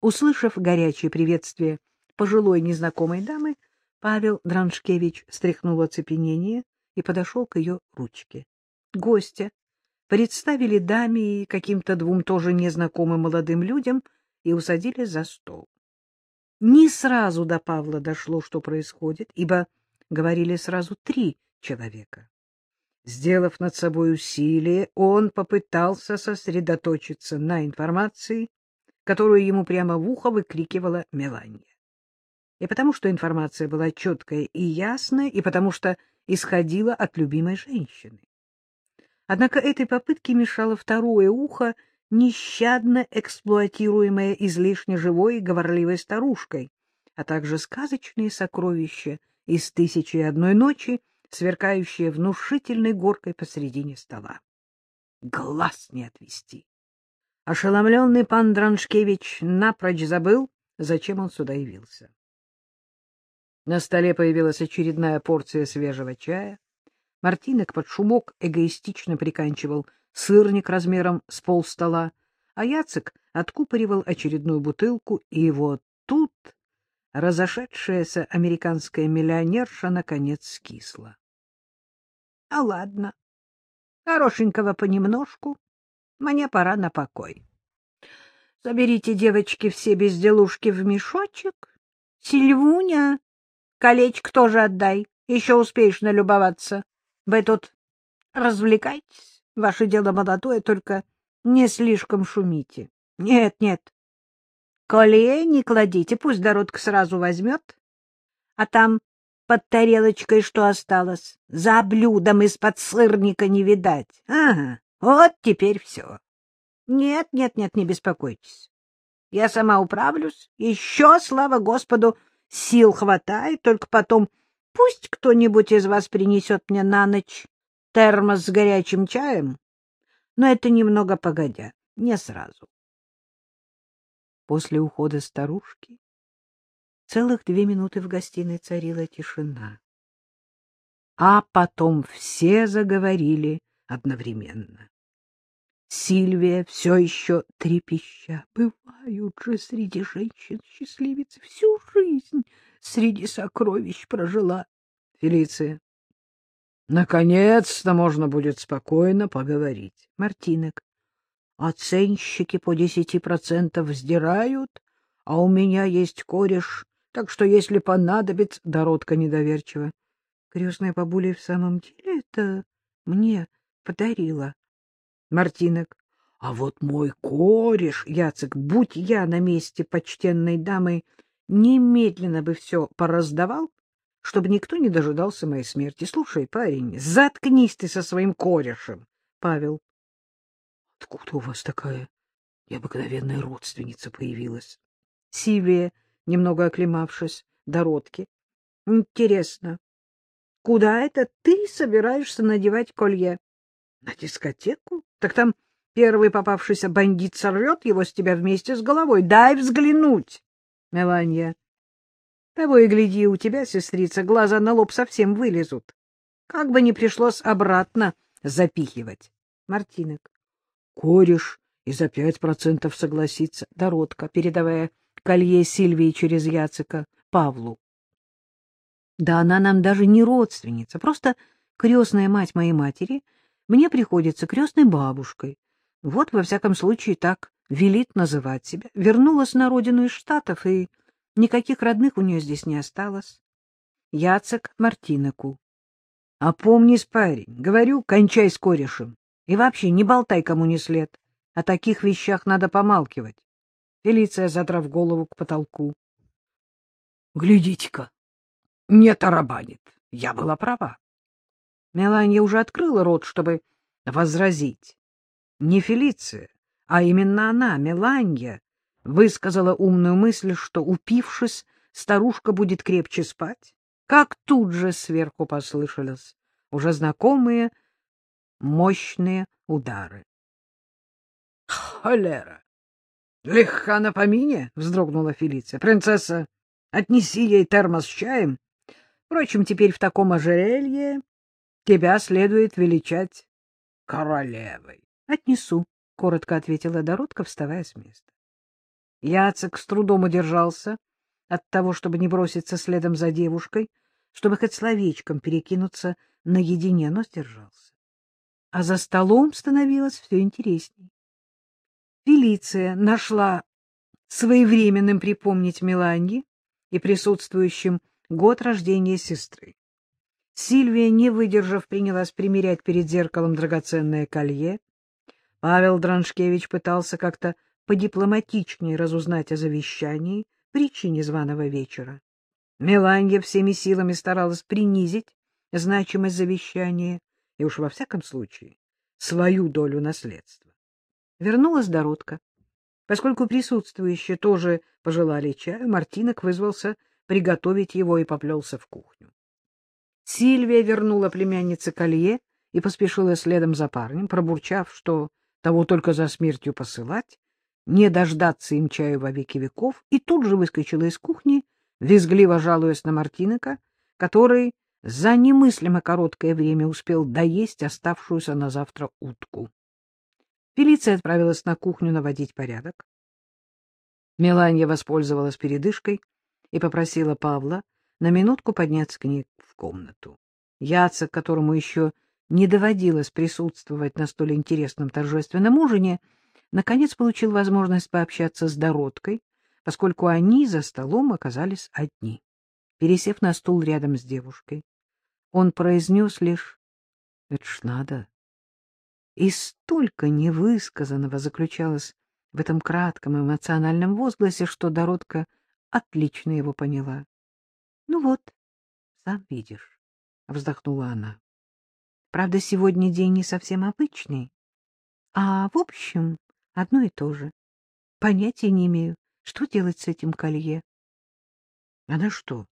Услышав горячее приветствие пожилой незнакомой дамы, Павел Драншкевич стряхнул оцепенение и подошел к ее ручке. Гостя представили даме и каким-то двум тоже незнакомым молодым людям и усадили за стол. Не сразу до Павла дошло, что происходит, ибо говорили сразу три человека. Сделав над собой усилие, он попытался сосредоточиться на информации, которую ему прямо в ухо выкрикивала Меланья. И потому что информация была четкая и ясная, и потому что исходила от любимой женщины. Однако этой попытке мешало второе ухо, нещадно эксплуатируемое излишне живой и говорливой старушкой, а также сказочные сокровища из «Тысячи и одной ночи», сверкающие внушительной горкой посредине стола. Глаз не отвести. Ошеломленный пан Драншкевич напрочь забыл, зачем он сюда явился. На столе появилась очередная порция свежего чая. Мартинок под шумок эгоистично приканчивал сырник размером с полстола, а Яцек откупоривал очередную бутылку, и вот тут разошедшаяся американская миллионерша наконец скисла. — А ладно, хорошенького понемножку, мне пора на покой. Заберите, девочки, все безделушки в мешочек. Сильвуня, колечко тоже отдай, еще успеешь налюбоваться. Вы тут развлекайтесь, ваше дело молодое, только не слишком шумите. Нет, нет, колье не кладите, пусть Доротка сразу возьмет. А там под тарелочкой что осталось? За блюдом из-под сырника не видать. Ага, вот теперь все. Нет, нет, нет, не беспокойтесь. Я сама управлюсь. Еще, слава Господу, сил хватает, только потом Пусть кто-нибудь из вас принесет мне на ночь термос с горячим чаем, но это немного погодя, не сразу. После ухода старушки целых две минуты в гостиной царила тишина. А потом все заговорили одновременно. Сильвия все еще трепеща. Бывают же среди женщин счастливицы всю жизнь среди сокровищ прожила. Фелиция. Наконец-то можно будет спокойно поговорить. Мартинок. Оценщики по десяти процентов сдирают, а у меня есть кореш, так что если понадобится... Дородка недоверчиво. Крестная бабуля в самом деле это мне подарила. Мартинок. А вот мой кореш, Яцек, будь я на месте почтенной дамы, немедленно бы все пораздавал, чтобы никто не дожидался моей смерти. Слушай, парень, заткнись ты со своим корешем. Павел. Откуда у вас такая необыкновенная родственница появилась? Сивия, немного оклемавшись, Дородки. Интересно, куда это ты собираешься надевать колье? На дискотеку? Так там первый попавшийся бандит сорвет его с тебя вместе с головой. Дай взглянуть. Меланья. Того и гляди, у тебя, сестрица, глаза на лоб совсем вылезут. Как бы ни пришлось обратно запихивать. Мартинок. Кореш и за пять процентов согласится. Дородка, передавая колье Сильвии через Яцика Павлу. Да она нам даже не родственница, просто крестная мать моей матери мне приходится крестной бабушкой. Вот, во всяком случае, так велит называть себя. Вернулась на родину из Штатов, и никаких родных у нее здесь не осталось. Яцек Мартинеку. — Опомнись, парень, говорю, кончай с корешем. И вообще не болтай кому не след. О таких вещах надо помалкивать. Фелиция, задрав голову к потолку. — Глядите-ка, не тарабанит. Я была права. Меланья уже открыла рот, чтобы возразить. Не Фелиция, а именно она, Меланья, высказала умную мысль, что, упившись, старушка будет крепче спать, как тут же сверху послышались уже знакомые мощные удары. — Холера! Легка на помине! — вздрогнула Фелиция. — Принцесса, отнеси ей термос с чаем. Впрочем, теперь в таком ожерелье тебя следует величать королевой. — Отнесу, — коротко ответила Доротка, вставая с места. Яцек с трудом удержался от того, чтобы не броситься следом за девушкой, чтобы хоть словечком перекинуться наедине, но сдержался. А за столом становилось все интересней. Фелиция нашла своевременным припомнить Меланье и присутствующим год рождения сестры. Сильвия, не выдержав, принялась примерять перед зеркалом драгоценное колье. Павел Драншкевич пытался как-то подипломатичнее разузнать о завещании, причине званого вечера. Меланья всеми силами старалась принизить значимость завещания и уж во всяком случае свою долю наследства. Вернулась Доротка. Поскольку присутствующие тоже пожелали чаю, Мартинок вызвался приготовить его и поплелся в кухню. Сильвия вернула племяннице колье и поспешила следом за парнем, пробурчав, что того только за смертью посылать, не дождаться им чаю во веки веков, и тут же выскочила из кухни, визгливо жалуясь на Мартиника, который за немыслимо короткое время успел доесть оставшуюся на завтра утку. Фелиция отправилась на кухню наводить порядок. Меланья воспользовалась передышкой и попросила Павла на минутку подняться к ней в комнату. Яцек, которому еще не доводилось присутствовать на столь интересном торжественном ужине, наконец получил возможность пообщаться с Дородкой, поскольку они за столом оказались одни. Пересев на стул рядом с девушкой, он произнес лишь «Это ж надо». И столько невысказанного заключалось в этом кратком эмоциональном возгласе, что Дородка отлично его поняла. — Ну вот, сам видишь, — вздохнула она. — Правда, сегодня день не совсем обычный, а, в общем, одно и то же. Понятия не имею, что делать с этим колье. Она что,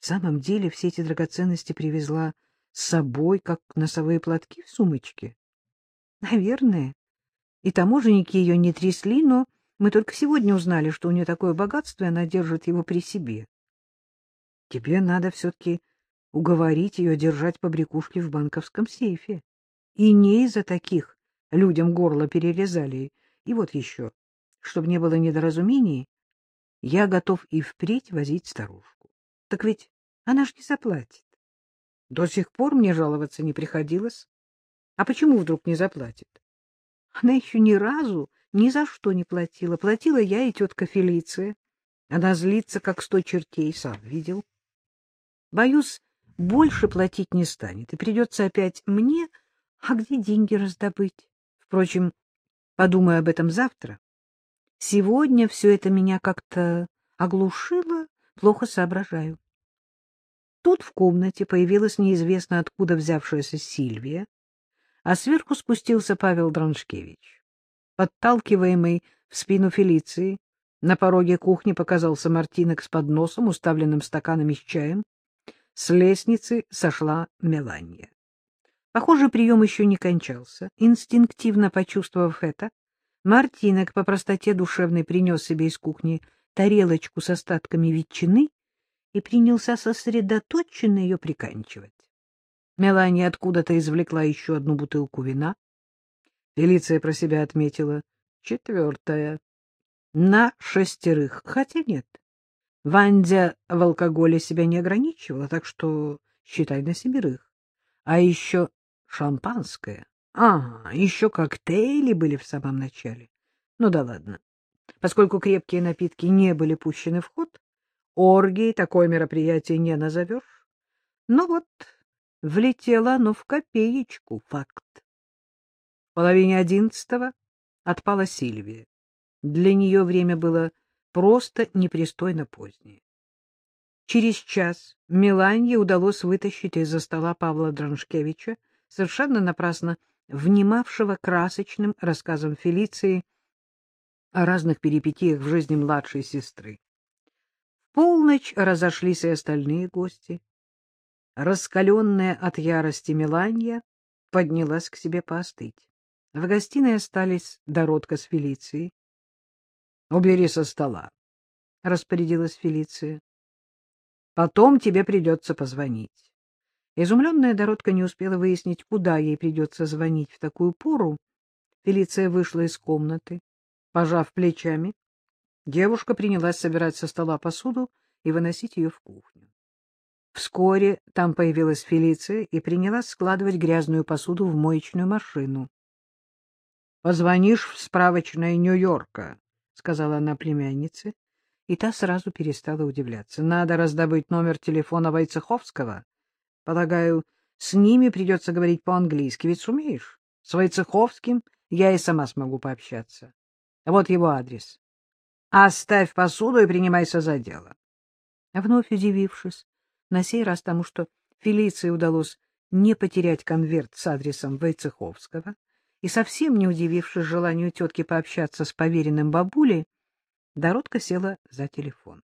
в самом деле все эти драгоценности привезла с собой, как носовые платки в сумочке? Наверное. И таможенники ее не трясли, но мы только сегодня узнали, что у нее такое богатство, и она держит его при себе. Тебе надо все-таки уговорить ее держать побрякушки в банковском сейфе. И не из-за таких людям горло перерезали. И вот еще, чтобы не было недоразумений, я готов и впредь возить старушку. Так ведь она ж не заплатит. До сих пор мне жаловаться не приходилось. А почему вдруг не заплатит? Она еще ни разу ни за что не платила. Платила я и тетка Фелиция. Она злится, как сто чертей, сам видел. Боюсь, больше платить не станет, и придется опять мне, а где деньги раздобыть? Впрочем, подумаю об этом завтра. Сегодня все это меня как-то оглушило, плохо соображаю. Тут в комнате появилась неизвестно откуда взявшаяся Сильвия, а сверху спустился Павел Драншкевич. Подталкиваемый в спину Фелиции, на пороге кухни показался Мартинок с подносом, уставленным стаканами с чаем. С лестницы сошла Меланья. Похоже, прием еще не кончался. Инстинктивно почувствовав это, Мартинок по простоте душевной принес себе из кухни тарелочку с остатками ветчины и принялся сосредоточенно ее приканчивать. Мелания откуда-то извлекла еще одну бутылку вина. Фелиция про себя отметила. Четвертая. На шестерых. Хотя нет. Вандя в алкоголе себя не ограничивала, так что считай на семерых. А еще шампанское. Ага, еще коктейли были в самом начале. Ну да ладно. Поскольку крепкие напитки не были пущены в ход, оргией такое мероприятие не назовешь. Ну вот, влетело оно в копеечку, факт. В половине одиннадцатого отпала Сильвия. Для нее время было просто непристойно позднее. Через час Меланье удалось вытащить из-за стола Павла Драншкевича, совершенно напрасно внимавшего красочным рассказам Фелиции о разных перипетиях в жизни младшей сестры. В полночь разошлись и остальные гости. Раскаленная от ярости Меланья поднялась к себе поостыть. В гостиной остались Доротка с Фелицией. — Убери со стола, — распорядилась Фелиция. — Потом тебе придется позвонить. Изумленная Доротка не успела выяснить, куда ей придется звонить в такую пору. Фелиция вышла из комнаты, пожав плечами. Девушка принялась собирать со стола посуду и выносить ее в кухню. Вскоре там появилась Фелиция и принялась складывать грязную посуду в моечную машину. — Позвонишь в справочное Нью-Йорка, — сказала она племяннице, и та сразу перестала удивляться. — Надо раздобыть номер телефона Войцеховского. Полагаю, с ними придется говорить по-английски, ведь сумеешь? С Войцеховским я и сама смогу пообщаться. Вот его адрес. Оставь посуду и принимайся за дело. Вновь удивившись, на сей раз тому, что Фелиции удалось не потерять конверт с адресом Войцеховского, и совсем не удивившись желанию тетки пообщаться с поверенным бабулей, Доротка села за телефон.